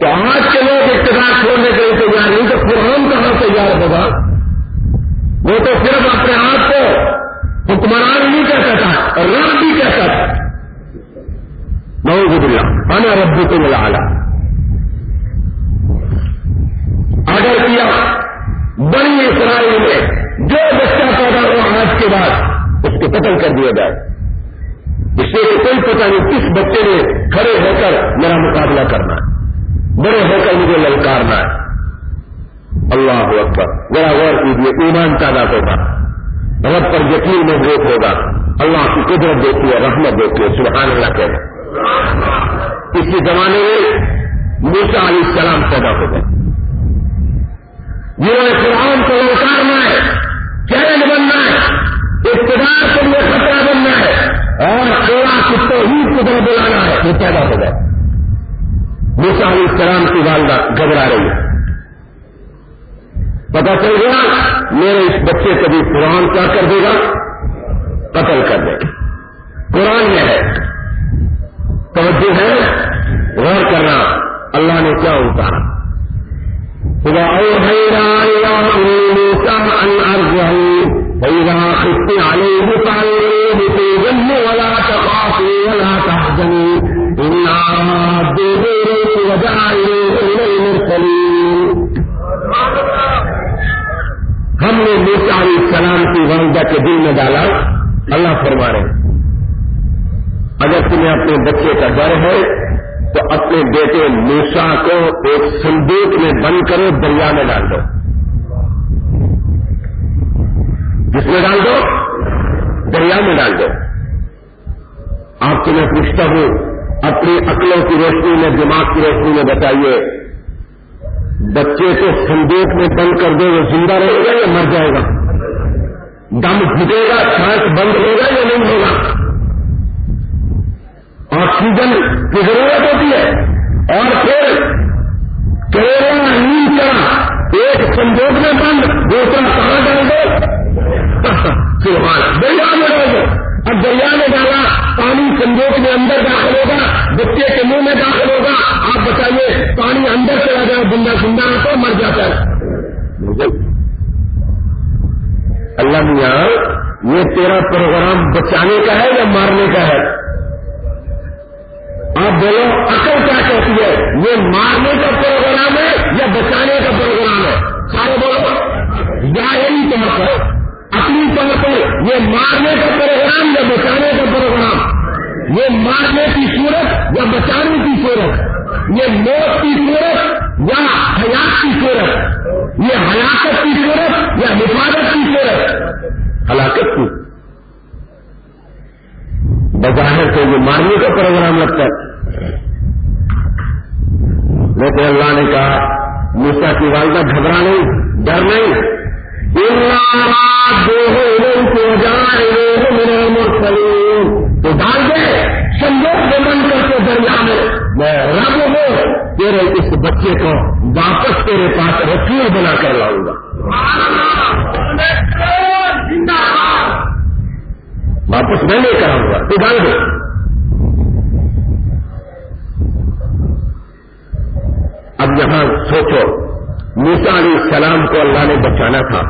تو آج کے لوگ اقتدار چھوڑنے کے لیے تیار نہیں، تو قرآن کہاں تیار ہوگا؟ وہ تو صرف اپنے آپ کو حکمران نہیں کہتا تھا رب بھی کہتا تھا نوز اللہ انا ربو کو ملا اگر کیا بڑی اسرائیل میں جو بچہ پیدا ہوا آج کے بعد، اس کو قتل کر دیا جائے۔ اس سے کوئی پتہ نہیں کس بچے نے کھڑے ہو کر میرا مقابلہ کرنا۔ ہے بڑے ہو کر مجھے للکارنا ہے۔ اللہ اکبر۔ ذرا غور کیجیے ایمان پیدا ہوگا۔ رب پر یقین میں دیکھ ہوگا۔ اللہ کی قدرت دیکھیے رحمت دیکھیے سبحان اللہ کہ اسی زمانے میں موسا علیہ السلام پیدا ہو گئے۔ جنہوں نے قرآن کو للکارنا ہے چیلنج بننا ہے، اقتدار کے لیے خطرہ بننا ہے، اور سیوا کی توحید کو طرف بلانا ہے یہ پیدا ہو گئے۔ موسا علیہ السلام کی والدہ گھبرا رہی ہے۔ پتا چل گیا، میرے اس بچے کو بھی قرآن کیا کر دے گا؟ قتل کر دے گا۔ قرآن میں ہے۔ توجہ ہے۔ غور کرنا، اللہ نے کیا اتارا فإذا خفت عليه فعليه في ذنب ولا تخافي ولا ہم نے موسا علیہ السلام کی والدہ کے دل میں ڈالا. اللہ فرما رہے اگر تمہیں اپنے بچے کا ڈر ہے، تو اپنے بیٹے موسا کو ایک سندوک میں بند کرو، دریا میں ڈال دو۔ جس میں ڈال دو؟ دریا میں ڈال دو۔ آپ کو میں پوچھتا ہوں اپنی عقلوں کی روشنی میں، دماغ کی روشنی میں بتائیے، بچے کو سندوک میں بند کر دے، وہ زندہ رہے گا یا مر جائے گا؟ دم گھٹے گا، سانس بند ہوگا یا نہیں ہوگا؟ آکسیجن کی ضرورت ہوتی ہے۔ اور پھر کیرلا نیند کا ایک سندوک میں بند، دوسرا کہاں ڈال دو دریا میں ڈال دو اب دریا میں ڈالا پانی سندوک میں اندر داخل ہوگا۔ بچے کے منہ میں داخل ہوگا۔ آپ بتائیے، پانی اندر چلا جائے زندہ زندہ تو مر جاتا ہے۔ اللہ میاں، یہ تیرا پروگرام بچانے کا ہے یا مارنے کا ہے؟ آپ بولو، عقل کیا کہتی ہے؟ یہ مارنے کا پروگرام ہے یا بچانے کا پروگرام ہے؟ سارے بولو۔ ظاہری طور پر اپنی طور پر یہ مارنے کا پروگرام یا بچانے کا پروگرام؟ یہ مارنے کی صورت یا بچانے کی صورت؟ یہ موت کی صورت یا حیات کی صورت؟ یہ ہلاکت کی صورت یا حفاظت کی صورت؟ ہلاکت کی۔ بظاہر سے یہ مارنے کا پروگرام لگتا ہے۔ لیکن اللہ نے کہا موسا کی والدہ گھبرا نہیں، ڈر نہیں۔ تو ڈال دے سندوک میں بند کر کے دریا میں میں رب ہوں تیرے بچے کو واپس تیرے پاس رسول بنا کر لاؤں گا۔ واپس میں لے کر آؤں گا۔ تو ڈال دے اب یہاں سوچو موسا علیہ السلام کو اللہ نے بچانا تھا۔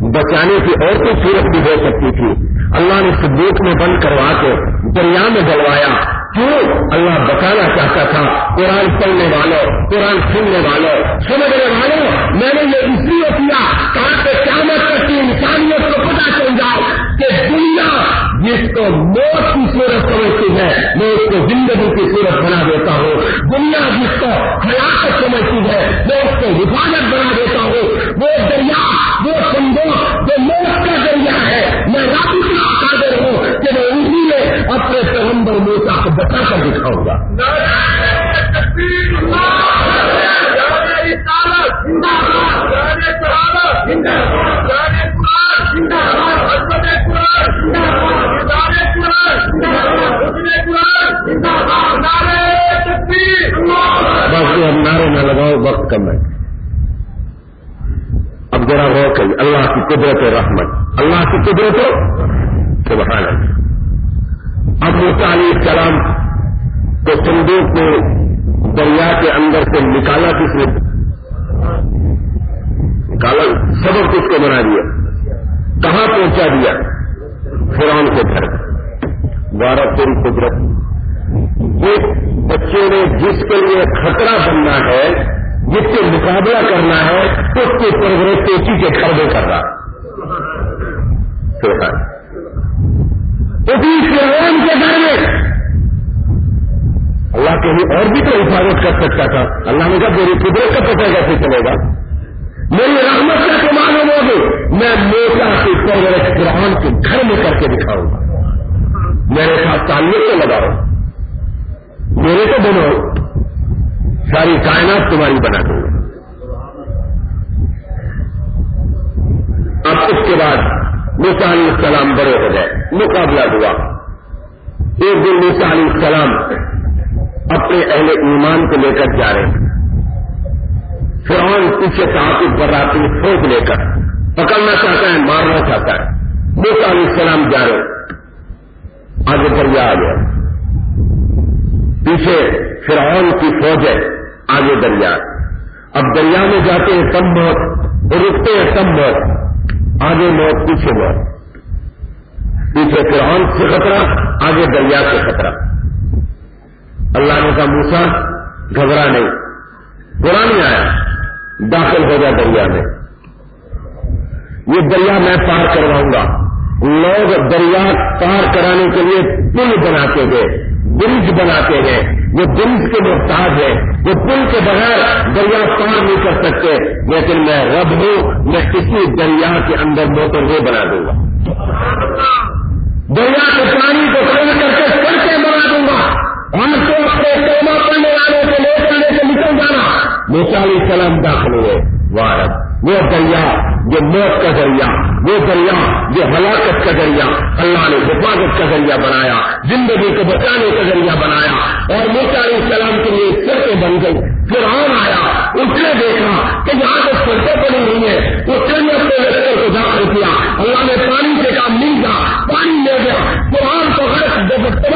بچانے کی اور کوئی صورت بھی ہو سکتی تھی۔ اللہ نے صدیق میں بند کروا کے دریا میں ڈلوایا۔ کیوں اللہ بچانا چاہتا تھا، قرآن پڑھنے والوں قرآن سننے والوں سمجھنے والوں میں نے یہ اس لیے کیا تاکہ قیامت تک کی انسانیت کو پتا چل جائے کہ دنیا جس کو موت کی صورت سمجھتی ہے، میں اس کو زندگی کی صورت بنا دیتا ہوں۔ دنیا جس کو ہلاکت سمجھتی ہے، میں اس کو حفاظت بنا دیتا ہوں۔ وہ دریا، وہ سندوش جو موت کا دریا ہے، میں رابطہ اتنا قادر ہوں۔ کہ میں اسی میں اپنے پیغمبر موتا کو بتا کر دکھاؤں گا۔ بس اب نعرے نہ لگاؤ، وقت کم ہے۔ اب ذرا غور کریے، اللہ کی قدرت رحمت، اللہ کی قدرت ہو سبحان اللہ اب موسا علیہ السلام کو صندوق میں دریا کے اندر سے نکالا کس نے نکالا سبب کس کو بنا دیا کہاں پہنچا دیا فرعون کے گھر بارہ تیری قدرت۔ جس بچے نے جس کے لیے خطرہ بننا ہے، جس سے مقابلہ کرنا ہے، اس کے پرورش کوچی کے گھر میں کر رہا۔ اسی فرعون کے گھر میں۔ اللہ کے لیے اور بھی تو حفاظت کر سکتا تھا۔ اللہ نے کہا، میری قدرت کا پتہ کیسے چلے گا؟ تعلق تو لگاؤ، میرے کو بنو ساری کائنات تمہاری بنا دوں گا۔ اب اس کے بعد موسا علیہ السلام بڑے ہو گئے، مقابلہ ہوا۔ ایک دن موسا علیہ السلام اپنے اہل ایمان کو لے کر جا رہے ہیں۔ فرعون پیچھے تعاقب براتی پھونک لے کر۔ پکڑنا چاہتا ہے، مارنا چاہتا ہے۔ موسا علیہ السلام جا رہے آگے دریا آ گیا پیچھے فرعون کی فوج ہے آگے دریا۔ اب دریا میں جاتے ہیں کم موت، رکتے ہیں کم موت۔ آگے موت، پیچھے موت۔ پیچھے فرعون سے خطرہ، آگے دریا سے خطرہ۔ اللہ نے کہا موسا گھبرا نہیں۔ برا نہیں آیا، داخل ہو گیا دریا میں۔ یہ دریا میں پار کرواؤں گا۔ لوگ دریا پار کرانے کے لیے پل بناتے ہیں، برج بناتے ہیں۔ وہ برج کے محتاج ہے وہ پل کے بغیر دریا پار نہیں کر سکتے۔ لیکن میں رب ہوں، میں کسی دریا کے اندر موٹر وے بنا دوں گا۔ دریا کے پانی کو کر کے سڑکیں بنا دوں گا۔ ہم کو اپنے کوما پڑنے والوں کو لے جانے سے نکل جانا۔ مثالی سلام داخل ہوئے۔ وارد وہ دریا جو موت کا ذریعہ وہ دریا جو ہلاکت کا ذریعہ اللہ نے حفاظت کا ذریعہ بنایا، زندگی کو بچانے کا ذریعہ بنایا، اور موسا علیہ السلام کے لیے سڑکیں بن گئی پھر آن آیا، اس نے دیکھا کہ یہاں تک سڑکیں بنی ہوئی ہیں، اس نے اپنے رشتے کو جا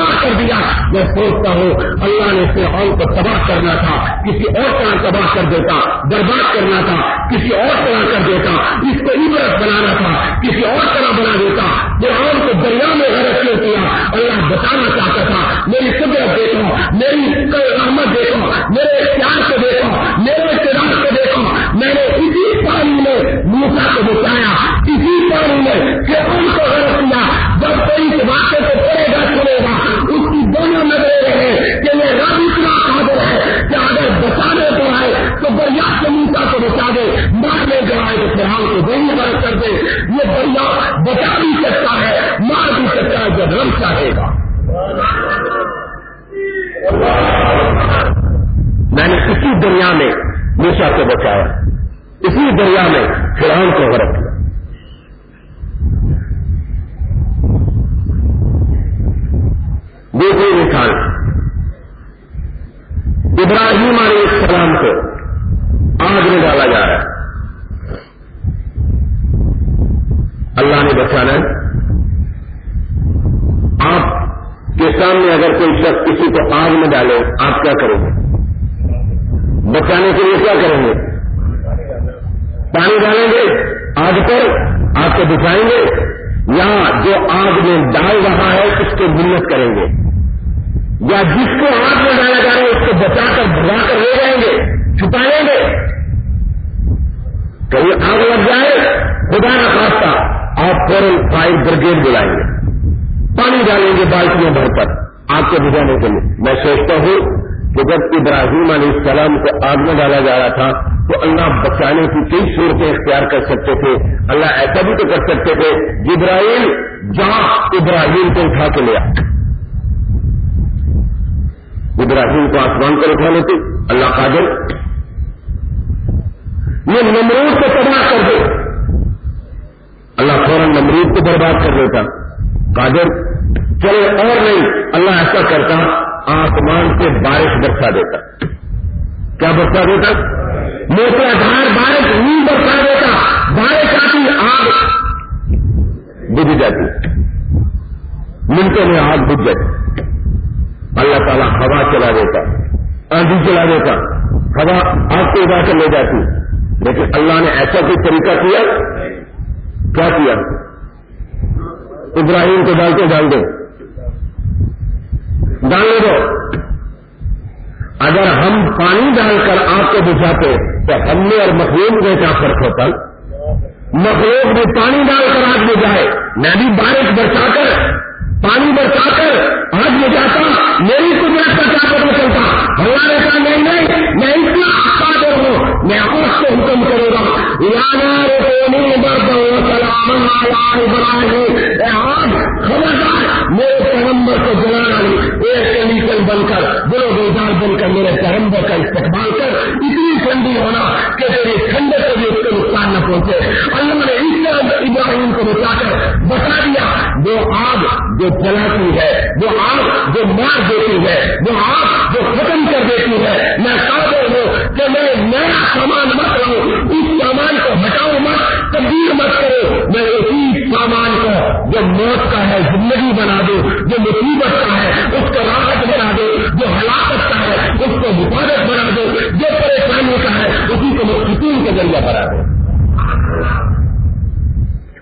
تباہ کر دیا۔ میں سوچتا ہوں اللہ نے فرعون کو تباہ کرنا تھا، کسی اور طرح تباہ کر دیتا، برباد کرنا تھا، کسی اور طرح کر دیتا، اس کو عبرت بنانا تھا، کسی اور طرح بنا دیتا۔ فرعون کو دریا میں غلط کیوں کیا؟ اللہ بتانا چاہتا تھا، میری قدرت دیکھو، میری رحمت دیکھو، میرے اختیار کو دیکھو، میرے اقتدار کو دیکھو۔ میں نے اسی پانی میں موسا کو بچایا، اسی پانی میں فرعون کو غلط کیا۔ جب کوئی واقعے کو پڑے گا سنے گا اس کی دونوں نظریں رہے کہ یہ رب اتنا قادر ہے کہ اگر بچانے کو آئے تو دریا سے موسا کو بچا دے مارنے جو آئے تو فرحان کو وہی مدد کر دے یہ دریا بچا بھی سکتا ہے مار بھی سکتا ہے جب رب چاہے گا میں نے اسی دریا میں موسا کو بچایا اسی دریا میں فرعون کو غرق کیا دیکھو مثال ابراہیم علیہ السلام کو آگ میں ڈالا جا رہا ہے اللہ نے بچانا ہے آپ کے سامنے اگر کوئی شخص کسی کو آگ میں ڈالے آپ کیا کریں گے بچانے کے لیے کیا کریں گے پانی ڈالیں گے آگ پر آپ کو بچائیں گے یا جو آگ میں ڈال رہا ہے اس کو منت کریں گے یا جس کو آگ میں ڈالا جا رہا ہے اس کو بچا کر بھگا کر لے جائیں گے چھپائیں گے کہیں آگ لگ جائے خدا نہ خاصہ آپ فوراً فائر بریگیڈ بلائیں گے۔ پانی ڈالیں گے بالٹیاں بھر پر آگ کو بجانے کے لیے۔ میں سوچتا ہوں کہ جب ابراہیم علیہ السلام کو آگ میں ڈالا جا رہا تھا تو اللہ بچانے کی کئی صورتیں اختیار کر سکتے تھے۔ اللہ ایسا بھی تو کر سکتے تھے جبراہیم جہاں ابراہیم کو اٹھا کے لیا ابراہیم کو آسمان پر اٹھا لیتے۔ اللہ قادر۔ یہ نمرود کو تباہ کر دے۔ اللہ فوراً نمرود کو برباد کر دیتا۔ قادر، چلے اور نہیں، اللہ ایسا کرتا، آسمان سے بارش برسا دیتا۔ کیا برسا دیتا؟ موٹا دھار بارش نہیں برسا دیتا۔ بارش آتی، آگ بجھ جاتی۔ منٹوں میں آگ بجھ جاتی۔ اللہ تعالیٰ ہوا چلا دیتا، آندھی چلا دیتا۔ ہوا آگ کو اڑا کر لے جاتی۔ لیکن اللہ نے ایسا کوئی طریقہ کیا؟ کیا کیا؟ ابراہیم کو ڈال کے ڈال دو۔ ڈالنے دو۔ اگر ہم پانی ڈال کر آگ کو بجھاتے تو ہم نے اور مخلوق میں کیا فرق ہوتا؟ مخلوق میں پانی ڈال کر آگ بجھائے میں بھی بارش برسا کر، پانی برسا کر آگ بجھاتا میری قدرت کا کیا پتا چلتا؟ ہمارے کہا، نہیں نہیں، میں اتنا قادر ہوں، میں آگ سے حکم کروں گا۔ آپ خبردار، میرے پیغمبر کو جلانا نہیں، ایک کیمیکل بن کر، دلو بیدار بن کر میرے پیغمبر کا استقبال کر، اتنی ٹھنڈی ہونا کہ تیری ٹھنڈے کو بھی اس کو نقصان نہ پہنچے۔ اللہ نے اس طرح ابراہیم کو بچا کر بتا دیا، وہ آگ جو جلاتی ہے، وہ آگ جو مار دیتی ہے، وہ آگ جو ختم کر دیتی ہے۔ میں قابل ہوں کہ میں نیا سامان مت رہوں اس سامان کو ہٹاؤ مت، تبدیل مت کرو۔ میں اسی سامان کو جو موت کا ہے زندگی بنا دو جو مصیبت کا ہے، اس کو راحت بنا دو جو ہلاکت کا ہے، اس کو حفاظت بنا دو جو پریشانی کا ہے، اسی کو سکون کے ذریعہ بنا دو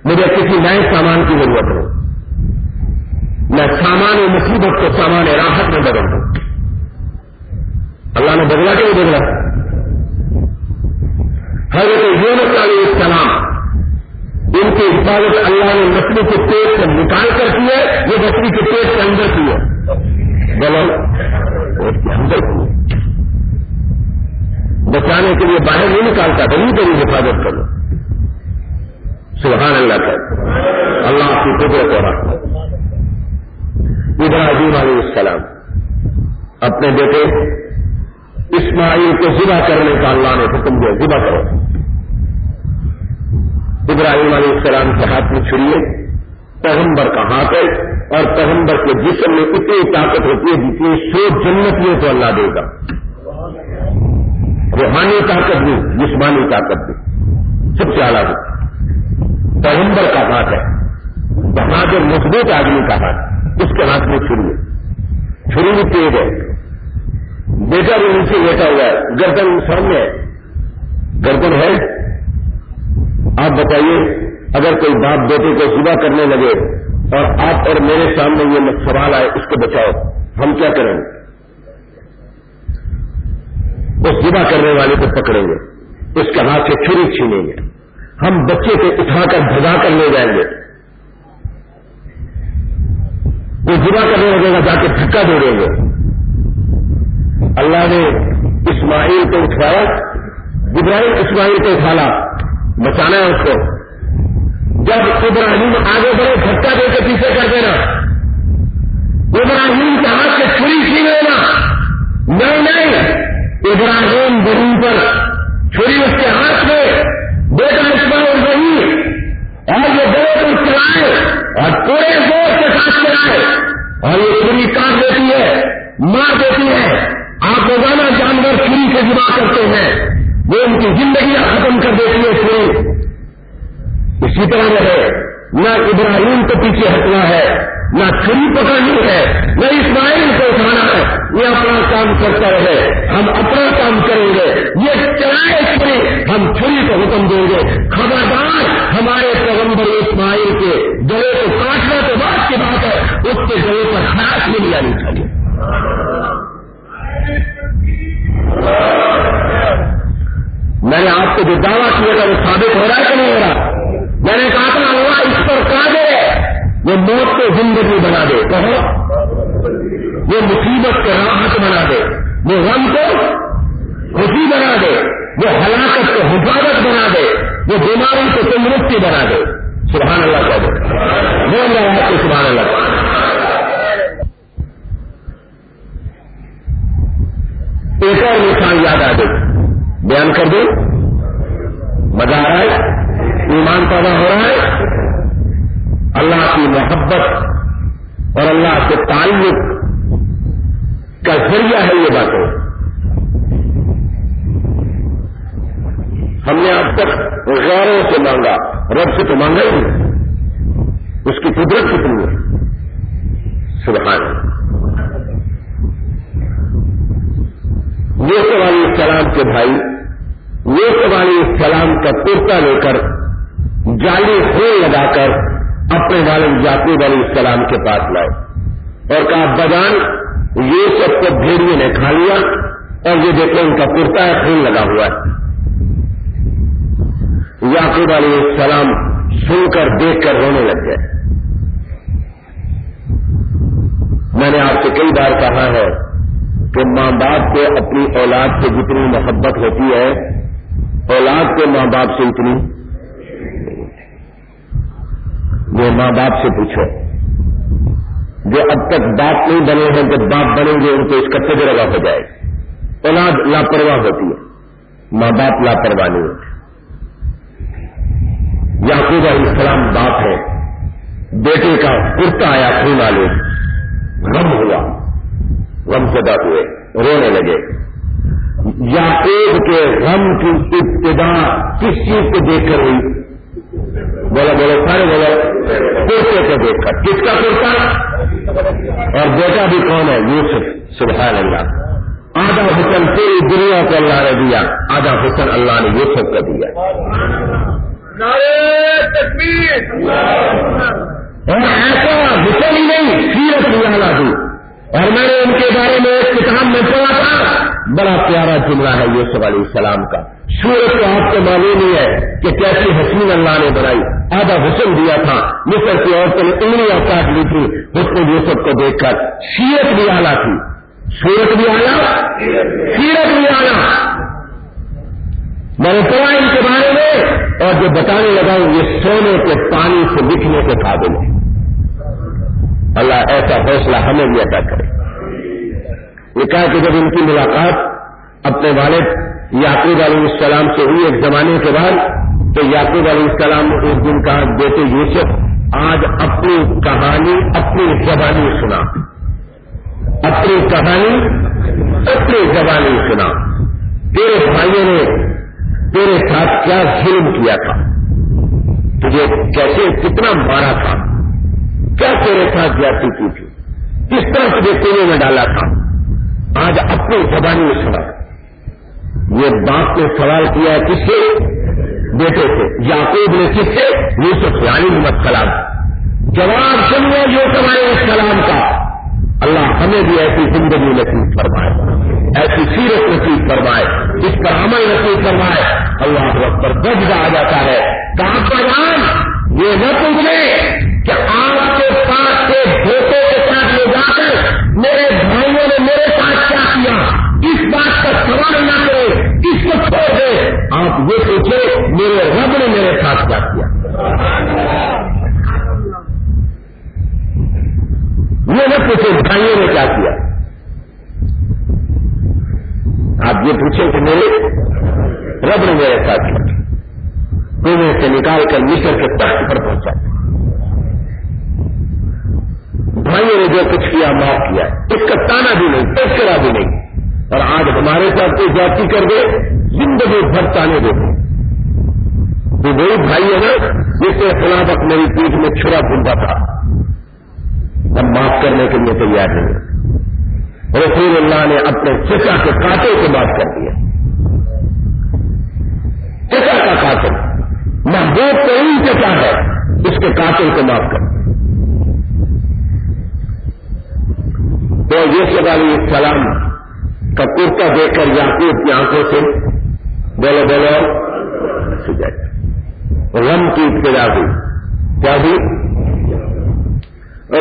مجھے کسی نئے سامان کی ضرورت ہو میں سامان مصیبت کو سامان راحت میں بدل دوں۔ اللہ نے بدلا کہ نہیں بدلا حضرت یونس علیہ السلام ان کی حفاظت اللہ نے مچھلی کے پیٹ سے نکال کر کی ہے یہ مچھلی کے پیٹ کے اندر کی ہے بولو کے اندر کی ہے بچانے کے لیے باہر نہیں نکالتا بھائی تیری حفاظت کرو سبحان اللہ کر اللہ کی قدرت اور ابراہیم علیہ السلام اپنے بیٹے اسماعیل کو ذبح کرنے کا اللہ نے حکم دیا، ذبح کرو۔ ابراہیم علیہ السلام کے ہاتھ میں چھڑیے پیغمبر کا ہاتھ ہے اور پیغمبر کے جسم میں اتنی طاقت ہوتی ہے جتنی سو جنتیوں کو اللہ دے گا۔ روحانی طاقت بھی جسمانی طاقت بھی سب سے اعلیٰ پیغمبر کا ہاتھ ہے وہاں جو مضبوط آدمی کا ہاتھ، اس کے ہاتھ میں چھری ہے چھری بھی تیز ہے۔ بیٹا بھی نیچے لیٹا ہوا ہے گردن سر میں گردن ہے۔ آپ بتائیے، اگر کوئی باپ بیٹے کو ذبح کرنے لگے اور آپ اور میرے سامنے یہ سوال آئے، اس کو بچاؤ۔ ہم کیا کریں گے؟ اس ذبح کرنے والے کو پکڑیں گے۔ اس کے ہاتھ سے چھری چھینیں گے۔ ہم بچے کو اٹھا کر بھگا کر لے جائیں گے۔ وہ ذبح کرنے لگے گا، جا کے دھکا دے دیں گے۔ اللہ نے اسماعیل کو اٹھایا ابراہیم اسماعیل کو اٹھالا بچانا ہے اس کو۔ جب ابراہیم آگے بڑھے، دھکا دے کے پیچھے کر دینا۔ ابراہیم کے ہاتھ سے چھری چھین لینا۔ نہیں نہیں، ابراہیم زمین پر چھری اس کے ہاتھ میں۔ بیٹا اسماعیل وہی۔ اور یہ بڑے کو چلائے اور پورے زور کے ساتھ چلائے۔ اور یہ چھری کاٹ دیتی ہے، مار دیتی ہے۔ آپ روزانہ جانور چھری سے جمع کرتے ہیں، وہ ان کی زندگیاں ختم کر دیتی ہے پھر اسی طرح رہے نہ ابراہیم کو پیچھے ہٹنا ہے، نہ چھری پکڑنی ہے، نہ اسماعیل کو اٹھانا ہے۔ یہ اپنا کام کرتا رہے، ہم اپنا کام کریں گے۔ یہ چلائے چھری، ہم چھری کو حکم دیں گے۔ خبردار، ہمارے پیغمبر اسماعیل کے گلے کو کاٹنے کے بعد کی بات ہے، اس کے گلے پر خاص مل جانی چاہیے۔ میں نے آپ کو جو دعویٰ کیا تھا وہ ثابت ہو رہا ہے کہ نہیں ہو رہا؟ میں نے کہا تھا اللہ اس پر قادر ہے۔ وہ موت کو زندگی بنا دے۔ کہو۔ وہ مصیبت کو راحت بنا دے۔ وہ غم کو خوشی بنا دے۔ وہ ہلاکت کو حفاظت بنا دے۔ وہ بیماری کو تندرستی بنا دے۔ سبحان اللہ۔ کا دے بول رہا ہے کہ سبحان اللہ ایک اور نشان یاد آ گئی۔ بیان کر دوں مزہ آ رہا ہے۔ ایمان پیدا ہو رہا ہے۔ اللہ کی محبت اور اللہ کے تعلق کا ذریعہ ہے یہ باتیں۔ ہم نے اب تک غیروں سے مانگا، رب سے تو مانگا ہی نہیں۔ اس کی قدرت کتنی ہے؟ سبحان کے بھائی، یہ علیہ السلام کا کرتا لے کر جالی خون لگا کر اپنے والد یعقوب علیہ السلام کے پاس لائے۔ اور کہا بدان یہ سب کو بھیڑیے نے کھا لیا اور یہ دیکھو، ان کا کرتا ہے، خون لگا ہوا ہے۔ یعقوب علیہ السلام سن کر دیکھ کر رونے لگ گئے۔ میں نے آپ سے کئی بار کہا ہے کہ ماں باپ کو اپنی اولاد سے جتنی محبت ہوتی ہے، اولاد کو ماں باپ سے اتنی جو ماں باپ سے پوچھو۔ جو اب تک باپ نہیں بنے ہیں، جب باپ بنیں گے، ان کو اس کا تجربہ ہو جائے۔ گا اولاد لاپرواہ ہوتی ہے۔ ماں باپ لاپرواہ نہیں ہوتے یعقوب علیہ السلام باپ ہے۔ بیٹے کا کرتا آیا، خون والے غم ہوا۔ غم زدہ ہوئے رونے لگے۔ یعقوب کے غم کی ابتدا کس چیز کو دیکھ کر ہوئی؟ بولو بولو سارے بولو کرتے کو دیکھ کر۔ کس کا کرتا اور بیٹا بھی کون ہے؟ یوسف سبحان اللہ آدھا حسن پوری دنیا کو اللہ نے دیا آدھا حسن اللہ نے یوسف کو دیا۔ اور ایسا حسن ہی نہیں سیرت اللہ دی۔ اور میں نے ان کے بارے میں ایک کتاب میں پڑھا تھا۔ بڑا پیارا جملہ ہے یوسف علیہ السلام کا۔ سورج کو آپ کو معلوم ہی ہے کہ کیسی حسین اللہ نے بنائی۔ آدھا حسن دیا تھا۔ مصر کی عورتوں نے انگلیاں کاٹ لی تھی۔ حسن یوسف کو دیکھ کر سیرت بھی آلہ تھی۔ سورت بھی آیا سیرت بھی آیا میں نے پڑھا ان کے بارے میں اور جو بتانے لگا یہ سونے کے پانی سے لکھنے کے قابل ہے۔ اللہ ایسا فیصلہ ہمیں بھی ادا کرے۔ یہ کہا کہ جب ان کی ملاقات اپنے والد یعقوب علیہ السلام سے ہوئی ایک زمانے کے بعد، تو یعقوب علیہ السلام نے اس دن کہا بیٹے یوسف آج اپنی کہانی، اپنی زبانی سنا۔ اپنی کہانی، اپنی زبانی سنا۔ تیرے بھائیوں نے، تیرے ساتھ کیا ظلم کیا تھا؟ تجھے کیسے کتنا مارا تھا؟ کیا تیرے ساتھ جاتی کی تھی؟ کس طرح تجھے کنویں میں ڈالا تھا؟ آج اپنی زبانی میں سنا یہ باپ نے سوال کیا ہے کس سے؟ بیٹے سے۔ یاقوب نے کس سے؟ یوسف یعنی محمد کلام جواب سنو یوسف علیہ السلام کا۔ اللہ ہمیں بھی ایسی زندگی نصیب فرمائے۔ ایسی سیرت نصیب فرمائے۔ اس پر عمل نصیب فرمائے۔ اللہ وقت پر بج آ جاتا ہے۔ کہاں پر یہ نہ پوچھے۔ آپ یہ پوچھے میرے رب نے میرے ساتھ کیا کیا۔ یہ نہ پوچھے بھائیوں نے کیا کیا۔ آپ یہ پوچھیں کہ میرے رب نے میرے ساتھ کیا کنویں سے نکال کر مصر کے تخت پر پہنچا۔ بھائیوں نے جو کچھ کیا، معاف کیا۔ اس کا تانا بھی نہیں، تذکرہ بھی نہیں۔ اور آج ہمارے ساتھ کوئی جاتی کر دے۔ زندگی بھر تانے دیتے تو وہی بھائی ہے نا، جس سے خلاف میری پیٹ میں چھڑا پھولتا تھا۔ اب معاف کرنے کے لیے تیار نہیں رسول اللہ نے اپنے چچا کے کاٹے سے بات کر دیا۔ چچا کا کاٹل محبوب تو چچا ہے، اس کے کاٹل کو معاف کر۔ تو یہ سب علیہ السلام کا کرتا دیکھ کر یاقوب کی آنکھوں سے بولو بولو۔ غم کی ابتدا ہوئی۔ کیا ہوئی؟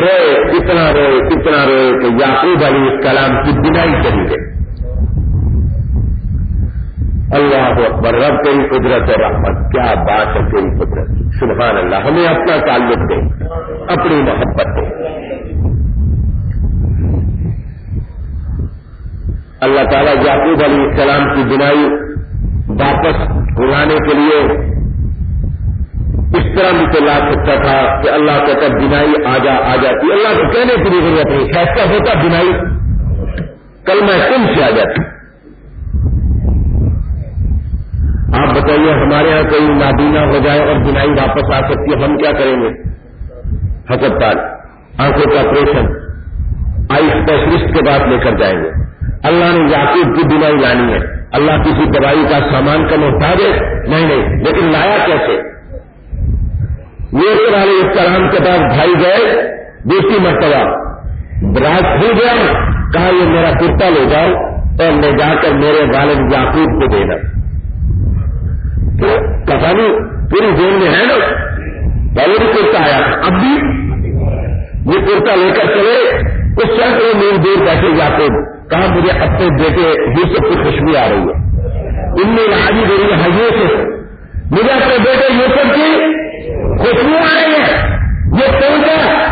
روئے کتنا روئے کتنا روئے کہ یاقوب علیہ السلام کی بنائی چلی گئی۔ اللہ اکبر، رب تیری قدرت ہے رحمت، کیا بات ہے تیری قدرت؟ سبحان اللہ، ہمیں اپنا تعلق دے، اپنی محبت دے۔ اللہ تعالیٰ یعقوب علیہ السلام کی بنائی واپس بلانے کے لیے اس طرح بھی لا سکتا تھا کہ اللہ کو تب بنائی آ جا آ جاتی اللہ کو کہنے کی بھی ضرورت نہیں۔ فیصلہ ہوتا بنائی کل میں تم سے آ جاتی آپ بتائیے ہمارے یہاں کوئی نابینا ہو جائے اور بنائی واپس آ سکتی ہے، ہم کیا کریں گے؟ ہسپتال آنکھوں کا آپریشن۔ آئی اسپیشلسٹ کے بعد لے کر جائیں گے۔ اللہ نے یاقوب کی بنائی لانی ہے۔ اللہ کسی دوائی کا سامان کا محتاج ہے؟ نہیں نہیں، لیکن لایا کیسے؟ یہ علیہ السلام کے پاس بھائی گئے، دوسری مرتبہ براج کھل گیا، کہا یہ میرا کرتا لے جاؤ اور لے جا کر میرے والد یاقوب کو دینا تو کسانی پوری زون میں ہے نا؟ پہلے بھی کرتا آیا، اب بھی؟ یہ کرتا لے کر چلے، اس سینکڑوں میل دور بیٹھے جاتے کہا مجھے اپنے بیٹے یوسف کی خوشبو آ رہی ہے۔ ان میں حاجی دے رہی ہے یوسف، مجھے اپنے بیٹے یوسف کی خوشبو آ رہی ہے۔ یہ پہنچا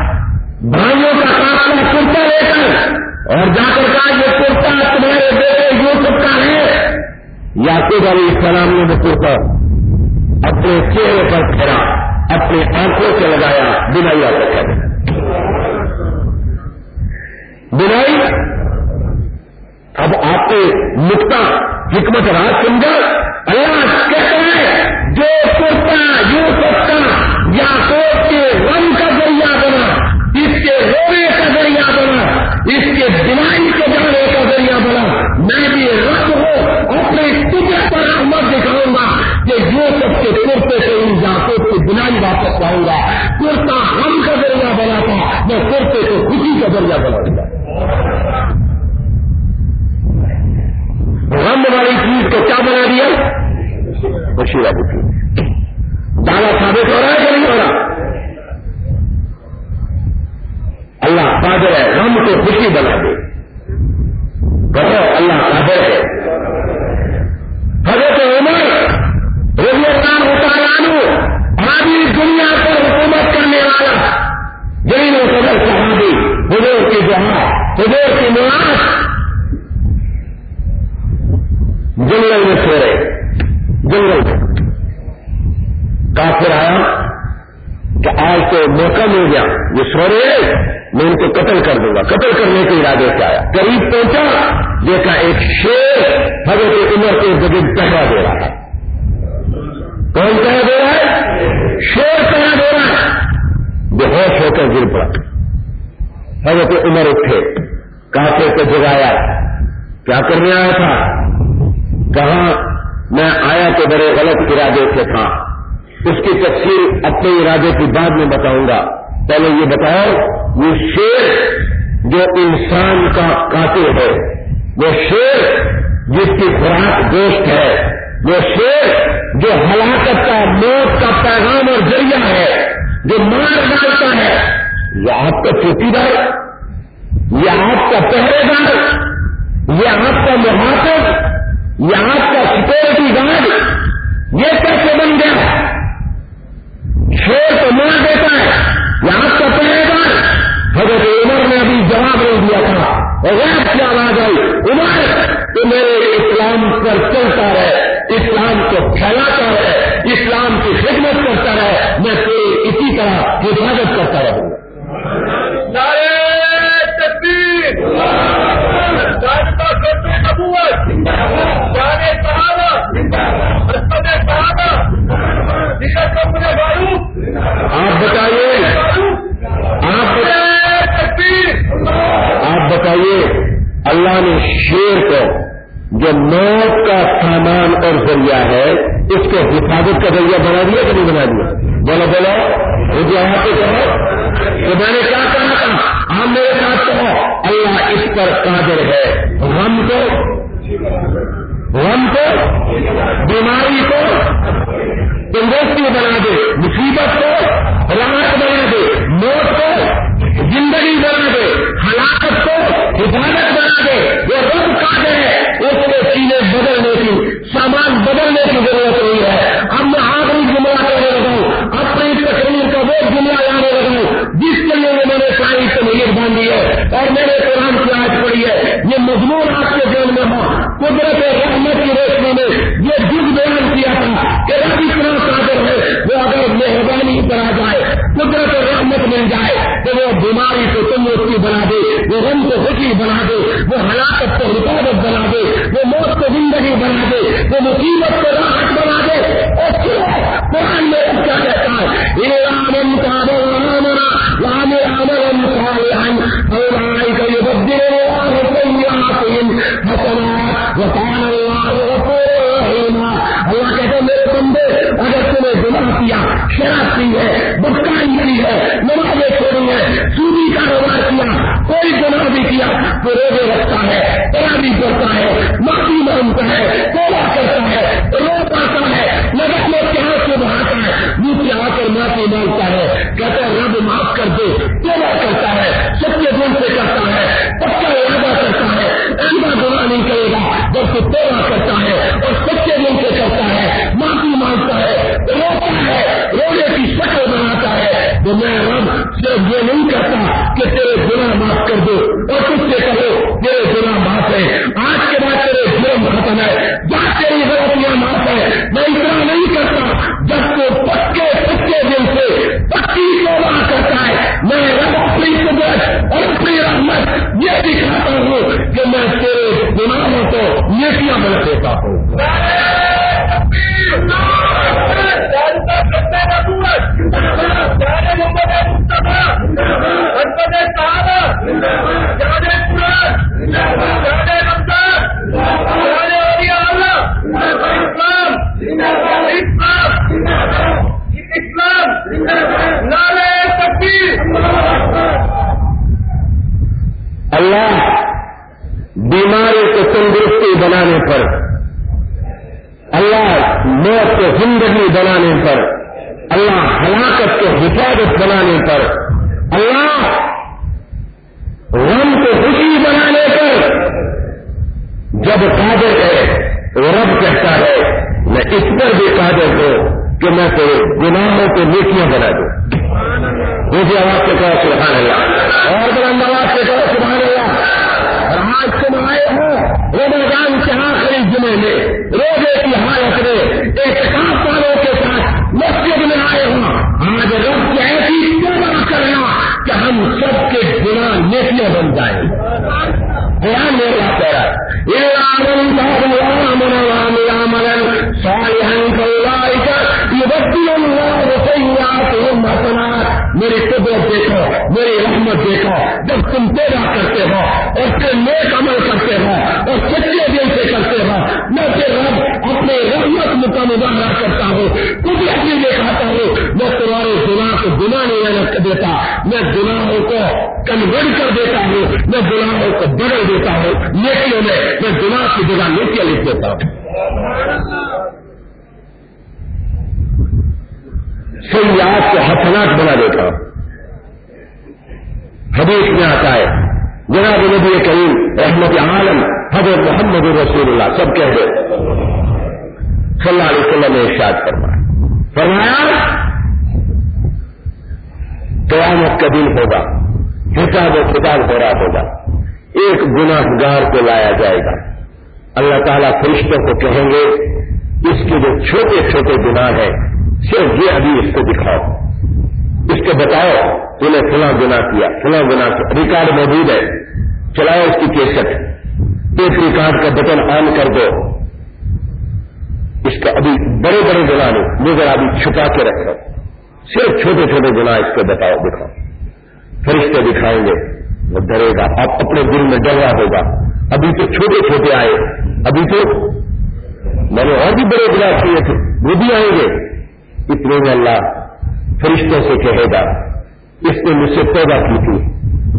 بھائیوں کا کافلا کرتا لے کر اور جا کر کہا، یہ کرتا تمہارے بیٹے یوسف کا ہے۔ یاقوب علیہ السلام نے وہ کرتا اپنے چہرے پر پھیرا اپنے آنکھوں سے لگایا، بنائی آ آتا بنائی؟ اب آپ کو نقطہ حکمت راج سمجھا اللہ کہتے ہیں جو کرتا یوں سکتا یا کوٹ کے رنگ کا ذریعہ بنا، اس کے رونے کا ذریعہ بنا، اس کے بنائی کے جانے کا ذریعہ بنا۔ میں بھی رب ہوں اپنے تجھے پر احمد دکھاؤں گا کہ جو سب کے کرتے سے ان جاکوٹ کی بنائی واپس پاؤں گا۔ کرتا ہم کا ذریعہ بنا تھا، میں کرتے کو خوشی کا ذریعہ بناؤں گا cewa mutum اس کی تفصیل اپنے ارادے کی بعد میں بتاؤں گا۔ پہلے یہ بتاؤ وہ شیر جو انسان کا قاتل ہے، وہ شیر جس کی خوراک گوشت ہے، وہ شیر جو ہلاکت کا، موت کا پیغام اور ذریعہ ہے، جو مار ڈالتا ہے۔ یہ آپ کا چوٹی دار، یہ آپ کا پہرے دار، یہ آپ کا محافظ یہاں کا سیکورٹی گارڈ، یہ کیسے بن گیا؟ شیر تو مار دیتا ہے یہاں کا پہلے گا حضرت عمر نے ابھی جواب نہیں دیا تھا اور کیا آواز آئی عمر تو میرے اسلام پر چلتا رہے اسلام کو پھیلاتا رہے اسلام کی خدمت کرتا رہے میں تیری اسی طرح حفاظت کرتا رہوں گا آپ بتائیے۔ آپ آپ بتائیے، اللہ نے شیر کو جو موت کا سامان اور ذریعہ ہے، اس کو حفاظت کا ذریعہ بنا دیا کہ نہیں بنا دیا؟ بولو بولو مجھے یہاں پہ کہو تو میں نے کیا کہا تھا؟ آپ میرے ساتھ کہو، اللہ اس پر قادر ہے۔ ہم کو، غم کو، بیماری کو تندرستی بنا دے؟ مصیبت کو، راحت بنا دے، موت کو، زندگی بنا دے، ہلاکت کو، حفاظت بنا دے۔ وہ رب کا ہے، اس کے سینے بدلنے کی، سامان بدلنے کی ضرورت نہیں ہے۔ اب میں آخری جملہ کرنے لگا اپنی تقریر کا وہ جملہ لانے لگا جس کے لیے میں نے ساری تمہیر باندھی ہے۔ اور میں نے قرآن کی آج پڑھی ہے، یہ مضمون آپ کے ذہن میں ہو۔ قدرت رحمت کی روشنی میں یہ جگ بیان کیا تھا کہ رب اتنا قادر ہے، وہ اگر مہربانی کرا جائے، قدرت رحمت مل جائے، تو وہ بیماری کو تندرستی بنا دے، وہ غم کو خوشی بنا دے، وہ ہلاکت کو حفاظت بنا دے، وہ موت کو زندگی بنا دے، وہ مصیبت کو راحت بنا دے۔ اور قرآن میں کیا کہتا ہے رام کا رام رام صالحا اولئك يبدل الله سيئاتهم شراب پی ہے بٹکائی کی ہے، نمازیں چھوڑی ہے سوری کاروبار کیا، کوئی گناہ بھی کیا، تو روزے رکھتا ہے تیاری کرتا ہے، معافی مانگتا ہے تولا کرتا ہے، رو پاتا ہے لگا کے ہاتھ سے بہاتا ہے نیچے آ کر معافی مانگتا ہے، کہتا ہے، رب معاف کر دے تولا کرتا ہے، سچے دل سے کرتا ہے رب صرف یہ نہیں کرتا کہ تیرے گناہ معاف کر دو اور تجھ سے کہو تیرے گناہ معاف ہے آج کے بعد تیرے جرم ختم ہے۔ جا تیری غلطیاں معاف ہے میں اتنا نہیں کرتا جب تو پکے پکے دل سے پکی توبہ کرتا ہے۔ میں رب اپنی قدرت اور اپنی رحمت یہ دکھاتا ہوں کہ میں تیرے گناہوں کو نیکیاں بنا دیتا ہوں۔ گناہ بن جائیں۔ بیان میرا پیرا میری قدرت دیکھو، میری رحمت دیکھو۔ جب تم پیدا کرتے ہو اور پھر نیک عمل کرتے ہو اور سچے دل سے کرتے ہو، میں پھر رب اپنے رحمت کا مظاہرہ کرتا ہوں قدرت بھی دکھاتا ہوں، میں تمہارے گناہ کو گناہ نہیں رکھ دیتا، میں گناہوں کو کنورٹ کر دیتا ہوں، میں گناہوں کو بدل دیتا ہوں، نیکیوں میں میں گناہ کی جگہ نیکیاں لکھ دیتا ہوں۔ سیاحت کو حسنات بنا دیتا ہوں۔ حدیث میں آتا ہے، جناب نبی کریم، رحمت عالم، حضرت محمد رسول اللہ، سب کہہ دے۔ صلی اللہ علیہ وسلم نے ارشاد فرمایا۔ فرمایا، قیامت کا دن ہوگا، حساب و کتاب ہو رہا ہوگا۔ ایک گناہ گار کو لایا جائے گا۔ اللہ تعالیٰ فرشتوں کو کہیں گے، اس کے جو چھوٹے چھوٹے گناہ ہیں، صرف یہ ابھی اس کو دکھاؤ۔ اس کو بتاؤ، انہیں فلاں گنا کیا، فلاں گنا ریکارڈ موجود ہے۔ چلاؤ اس کی کیسٹ۔ ایک ریکارڈ کا بٹن آن کر دو۔ اس کا ابھی بڑے بڑے گنا نہیں مگر ابھی چھپا کے رکھ رہا صرف چھوٹے چھوٹے گنا اس کو بتاؤ، دکھاؤ۔ فرشتے دکھائیں گے، وہ ڈرے گا، آپ اپنے دل میں ڈر رہا ہوگا۔ ابھی تو چھوٹے چھوٹے آئے۔ ابھی تو میں نے اور بھی بڑے گنا کیے تھے، وہ بھی آئیں گے۔ اتنے میں اللہ فرشتوں سے کہے گا، اس نے مجھ سے پیدا کی تھی،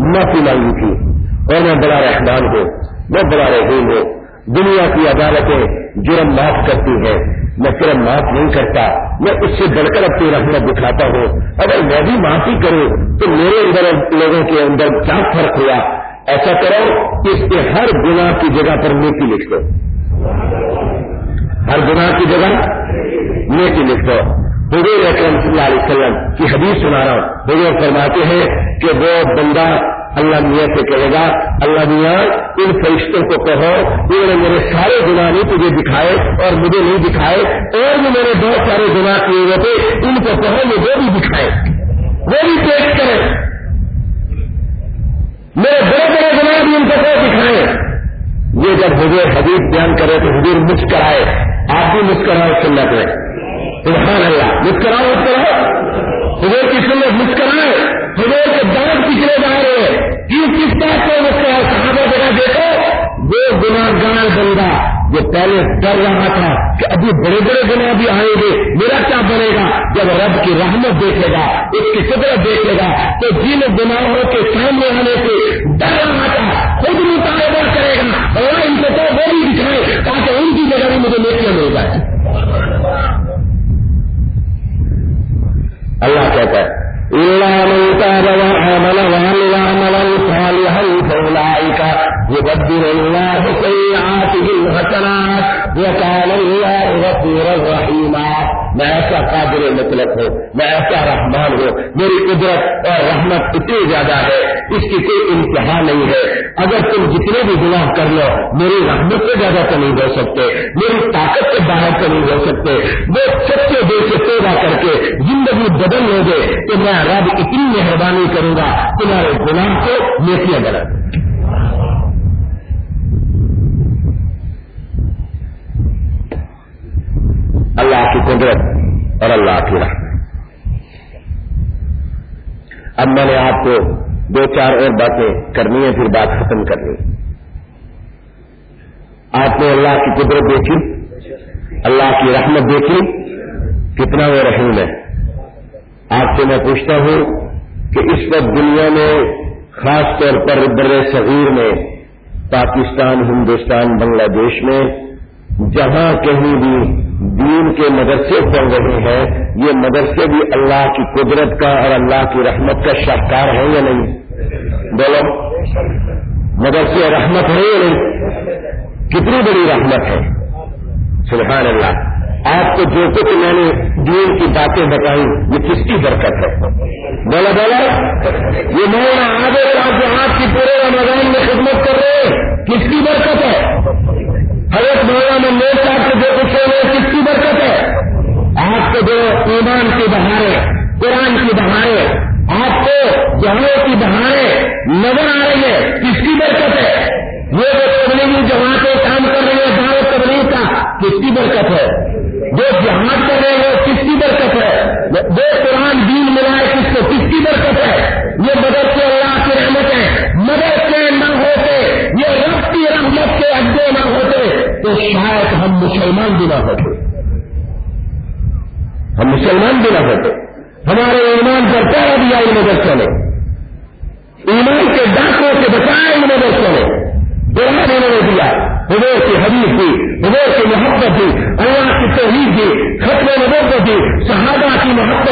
معافی مانگی تھی۔ اور میں بڑا رحمان ہوں، میں بڑا رحیم ہوں۔ دنیا کی عدالتیں جرم معاف کرتی ہیں، میں جرم معاف نہیں کرتا، میں اس سے بڑھ کر اپنی رحمت دکھاتا ہوں۔ اگر میں بھی معافی کروں تو میرے اندر لوگوں کے اندر کیا فرق ہوا؟ ایسا کرو کہ اس کے ہر گناہ کی جگہ پر نیکی لکھ دو۔ ہر گناہ کی جگہ نیکی لکھ دو۔ حضور اکرم صلی اللہ علیہ وسلم کی حدیث سنا رہا ہوں۔ حضور فرماتے ہیں کہ وہ بندہ اللہ میاں سے کہے گا، اللہ میاں، ان فرشتوں کو کہو، انہوں نے میرے سارے گناہ نہیں تجھے دکھائے اور مجھے نہیں دکھائے، اور بھی میرے بہت سارے گناہ کیے ہوئے تھے، ان کو کہو یہ وہ بھی دکھائے۔ وہ بھی پیش کرے میرے بڑے بڑے گناہ بھی ان کو کہو، دکھائے۔ یہ جب حضور حدیث بیان کرے تو حضور مسکرائے۔ آپ بھی مسکرائے سنت میں۔ سبحان اللہ۔ مسکراؤ مسکراؤ حضور کی سنت مسکرائے۔ حضور کے دانت پچھلے جا رہے ہیں۔ کس کس بات کو مسکراؤ صحابہ جگہ دیکھو؟ وہ گناہ گار بندہ جو پہلے ڈر رہا تھا کہ ابھی بڑے بڑے گنا بھی آئیں گے، میرا کیا بنے گا؟ جب رب کی رحمت دیکھے گا، اس کی قدرت دیکھے گا، تو جن گناہوں کے سامنے آنے سے ڈر رہا تھا، خود مطالبہ کرے گا، اور ان کو تو وہ بھی دکھائے تاکہ ان کی جگہ بھی مجھے نیچے مل جائے اللہ کہتا ہے إلا صالحا فأولئك يبدل الله سيئاتهم حسنات وكان الله غفورا رحيما میں ایسا قادر مطلب ہوں میں ایسا رحمان ہوں میری قدرت اور رحمت اتنی زیادہ ہے، اس کی کوئی انتہا نہیں ہے. اگر تم جتنے بھی گناہ کر لو، میری رحمت سے زیادہ تو نہیں ہو سکتے، میری طاقت سے باہر تو نہیں ہو سکتے. وہ سچے دل سے پیدا کر کے زندگی بدل لو گے تو میں رب اتنی مہربانی کروں گا، تمہارے گناہ کو نیتیاں بنا اللہ کی قدرت اور اللہ کی رحمت۔ اب میں نے آپ کو دو چار اور باتیں کرنی ہے پھر بات ختم کرنی۔ آپ نے اللہ کی قدرت دیکھی، اللہ کی رحمت دیکھی، کتنا وہ رحیم ہے۔ آپ سے میں پوچھتا ہوں کہ اس وقت دنیا میں خاص طور پر بر صغیر میں، پاکستان، ہندوستان، بنگلہ دیش میں، جہاں کہیں بھی دین کے مدرسے پڑھ رہے ہیں، یہ مدرسے بھی اللہ کی قدرت کا اور اللہ کی رحمت کا شاہکار ہے یا نہیں؟ بولو، مدرسے رحمت ہے یا نہیں؟ کتنی بڑی رحمت ہے۔ سبحان اللہ۔ آپ کو جو کچھ میں نے دین کی باتیں بتائی یہ کس کی برکت ہے؟ بولا بولا یہ مولانا آگے آپ جو آپ کی پورے رمضان میں خدمت کر رہے ہیں۔ کس کی برکت ہے؟ حضرت مولانا میرے صاحب کے جو کچھ ہے کس کی برکت ہے آپ کو جو ایمان کی بہاریں، قرآن کی بہاریں، آپ کو جہاں کی بہاریں نظر آ رہی ہے کس کی برکت ہے؟ یہ جو تبلیغی جماعتیں کام کر رہی ہیں، دعوت تبلیغ کا، کس کی برکت ہے؟ جو جہاز کر رہے ہیں، کس کی برکت ہے؟ جو قرآن دین ملا ہے کس کو کس کی برکت ہے؟ یہ مدد سے اللہ کی رحمت ہے۔ مدد سے نہ ہوتے، یہ رب کی رحمت کے اڈے نہ ہوتے، تو شاید ہم مسلمان بھی نہ ہوتے۔ ہم مسلمان بھی نہ ہوتے۔ ہمارے ایمان پر پہلے دیا ان مدرسوں نے ایمان کے ڈاکوں سے بچایا ان مدرسوں نے انہوں نے دیا۔ حضور کی حدیث دی حضور کی محبت دی اللہ کی توحید دی ختم نبوت دی صحابہ کی محبت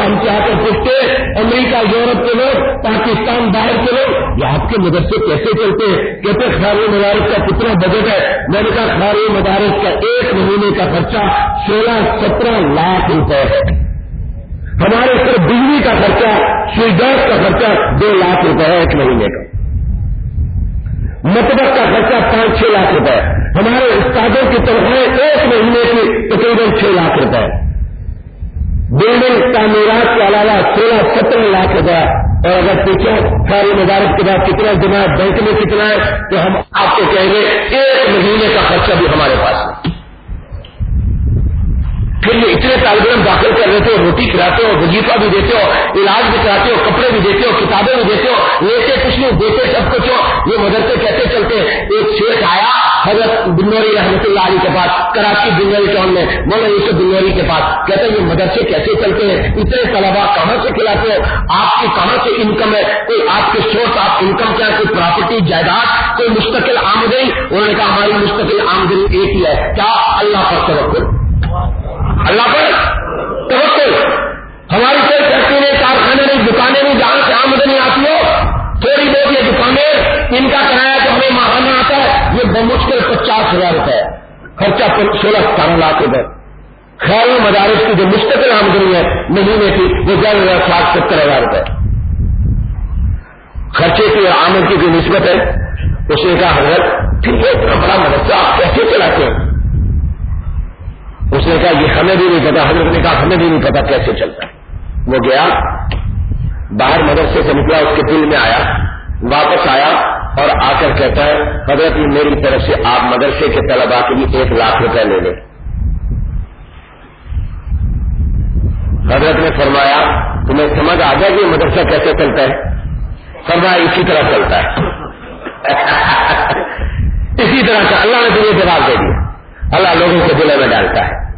لوگ ہم سے آ کر پوچھتے امریکہ، یورپ کے لوگ، پاکستان، باہر کے لوگ۔ یہ آپ کے مدرسے کیسے چلتے کہتے خالی مدارس کا کتنا بجٹ ہے؟ میں نے کہا خالی مدارس کا ایک مہینے کا خرچہ سولہ سترہ لاکھ روپے ہے۔ ہمارے صرف بجلی کا خرچہ سوئی گیس کا خرچہ دو لاکھ روپے ہے ایک مہینے کا۔ مطبق کا خرچہ پانچ چھ لاکھ روپے ہمارے استادوں کی تنخواہیں ایک مہینے کی تقریباً چھ لاکھ روپے بلڈنگ تعمیرات کے علاوہ سولہ سترہ لاکھ روپیہ اور اگر پوچھو ساری مدارت کے بعد کتنا جمع بینک میں کتنا ہے، تو ہم آپ کو کہیں گے، ایک مہینے کا خرچہ بھی ہمارے پاس ہے۔ پھر یہ اتنے طالب علم داخل کر لیتے ہو، روٹی کھلاتے ہو، وظیفہ بھی دیتے ہو، علاج بھی کراتے ہو، کپڑے بھی دیتے ہو، کتابیں بھی دیتے ہو، لیتے کچھ نہیں، دیتے سب کچھ ہو۔ یہ مدرسے کیسے چلتے ایک شیخ آیا، حضرت بنوری رحمۃ اللہ علی کے پاس، کراچی بنوری ٹاؤن میں، مولانا یوسف بنوری کے پاس۔ کہتے ہیں، یہ مدرسے کیسے چلتے ہیں؟ اتنے طلبا کہاں سے کھلاتے ہو؟ آپ کی کہاں سے انکم ہے؟ کوئی آپ کے سورس آپ انکم کیا؟ کوئی پراپرٹی جائیداد؟ کوئی مستقل آمدنی؟ انہوں نے کہا، ہماری مستقل آمدنی ایک ہی ہے۔ کیا؟ اللہ پر توقع اللہ پر توقع ہماری کوئی فیکٹری نہیں کارخانے نہیں، دکانیں نہیں، جہاں سے آمدنی آتی ہو، تھوڑی بہت یہ دکانیں، ان کا کرایہ جو ہمیں ماہانہ آتا ہے، یہ بمشکل پچاس ہزار روپے خرچہ سولہ ستارہ لاکھ روپے۔ خیر مدارس کی جو مستقل آمدنی ہے، مہینے کی، وہ گیارہ ہزار ساٹھ ستر ہزار روپے۔ خرچے کی آمد کی جو نسبت ہے، اس نے کہا، حضرت پھر یہ اتنا بڑا مدرسہ آپ کیسے چلاتے ہیں؟ اس نے کہا، یہ ہمیں بھی نہیں پتا. حضرت نے کہا، ہمیں بھی نہیں پتا کیسے چلتا ہے. وہ گیا، باہر مدرسے سے نکلا، اس کے دل میں آیا، واپس آیا اور آ کر کہتا ہے، حضرت میری طرف سے آپ مدرسے کے طلبا کے لیے ایک لاکھ روپے لے لیں۔ حضرت نے فرمایا، تمہیں سمجھ آ گیا کہ مدرسہ کیسے چلتا ہے؟ فرمایا، اسی طرح چلتا ہے۔ اسی طرح سے اللہ نے تمہیں جواب دے دیا۔ اللہ لوگوں کے دلوں میں ڈالتا ہے۔